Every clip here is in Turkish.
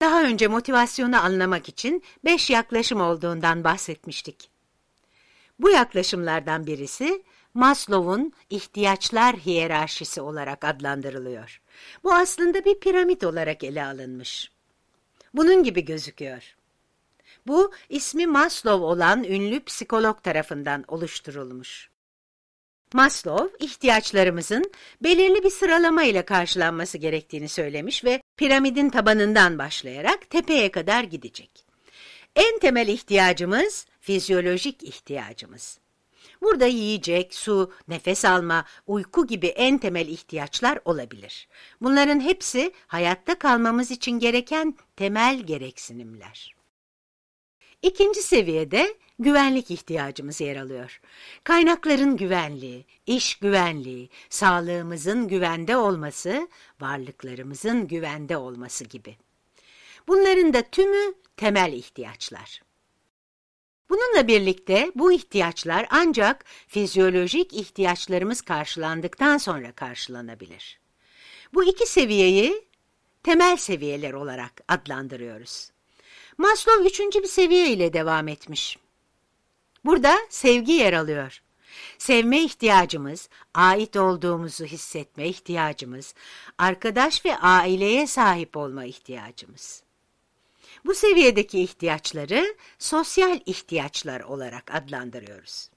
Daha önce motivasyonu anlamak için beş yaklaşım olduğundan bahsetmiştik. Bu yaklaşımlardan birisi Maslow'un ihtiyaçlar hiyerarşisi olarak adlandırılıyor. Bu aslında bir piramit olarak ele alınmış. Bunun gibi gözüküyor. Bu ismi Maslow olan ünlü psikolog tarafından oluşturulmuş. Maslow, ihtiyaçlarımızın belirli bir sıralama ile karşılanması gerektiğini söylemiş ve piramidin tabanından başlayarak tepeye kadar gidecek. En temel ihtiyacımız fizyolojik ihtiyacımız. Burada yiyecek, su, nefes alma, uyku gibi en temel ihtiyaçlar olabilir. Bunların hepsi hayatta kalmamız için gereken temel gereksinimler. İkinci seviyede güvenlik ihtiyacımız yer alıyor. Kaynakların güvenliği, iş güvenliği, sağlığımızın güvende olması, varlıklarımızın güvende olması gibi. Bunların da tümü temel ihtiyaçlar. Bununla birlikte bu ihtiyaçlar ancak fizyolojik ihtiyaçlarımız karşılandıktan sonra karşılanabilir. Bu iki seviyeyi temel seviyeler olarak adlandırıyoruz. Maslow üçüncü bir seviye ile devam etmiş. Burada sevgi yer alıyor. Sevme ihtiyacımız, ait olduğumuzu hissetme ihtiyacımız, arkadaş ve aileye sahip olma ihtiyacımız. Bu seviyedeki ihtiyaçları sosyal ihtiyaçlar olarak adlandırıyoruz.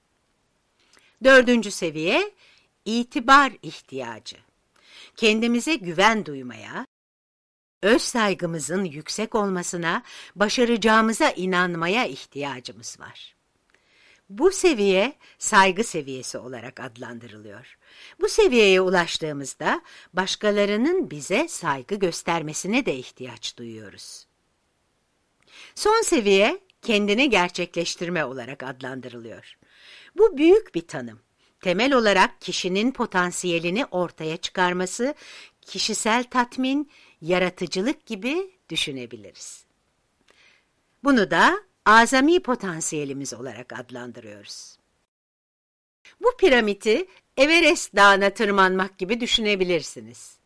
Dördüncü seviye, itibar ihtiyacı. Kendimize güven duymaya, öz saygımızın yüksek olmasına, başaracağımıza inanmaya ihtiyacımız var. Bu seviye saygı seviyesi olarak adlandırılıyor. Bu seviyeye ulaştığımızda başkalarının bize saygı göstermesine de ihtiyaç duyuyoruz. Son seviye kendini gerçekleştirme olarak adlandırılıyor. Bu büyük bir tanım. Temel olarak kişinin potansiyelini ortaya çıkarması, kişisel tatmin, yaratıcılık gibi düşünebiliriz. Bunu da azami potansiyelimiz olarak adlandırıyoruz. Bu piramidi Everest Dağı'na tırmanmak gibi düşünebilirsiniz.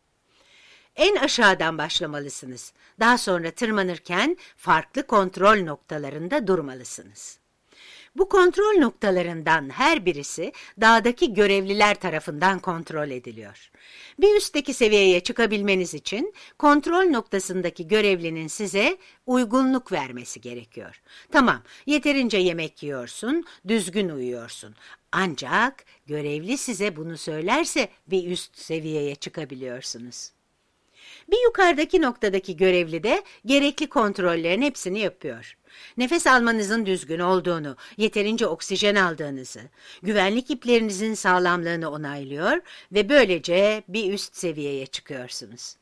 En aşağıdan başlamalısınız. Daha sonra tırmanırken farklı kontrol noktalarında durmalısınız. Bu kontrol noktalarından her birisi dağdaki görevliler tarafından kontrol ediliyor. Bir üstteki seviyeye çıkabilmeniz için kontrol noktasındaki görevlinin size uygunluk vermesi gerekiyor. Tamam, yeterince yemek yiyorsun, düzgün uyuyorsun. Ancak görevli size bunu söylerse bir üst seviyeye çıkabiliyorsunuz. Bir yukarıdaki noktadaki görevli de gerekli kontrollerin hepsini yapıyor. Nefes almanızın düzgün olduğunu, yeterince oksijen aldığınızı, güvenlik iplerinizin sağlamlığını onaylıyor ve böylece bir üst seviyeye çıkıyorsunuz.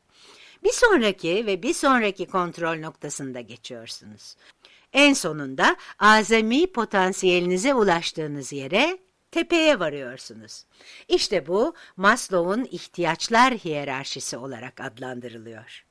Bir sonraki ve bir sonraki kontrol noktasında geçiyorsunuz. En sonunda azami potansiyelinize ulaştığınız yere tepeye varıyorsunuz. İşte bu Maslow'un ihtiyaçlar hiyerarşisi olarak adlandırılıyor.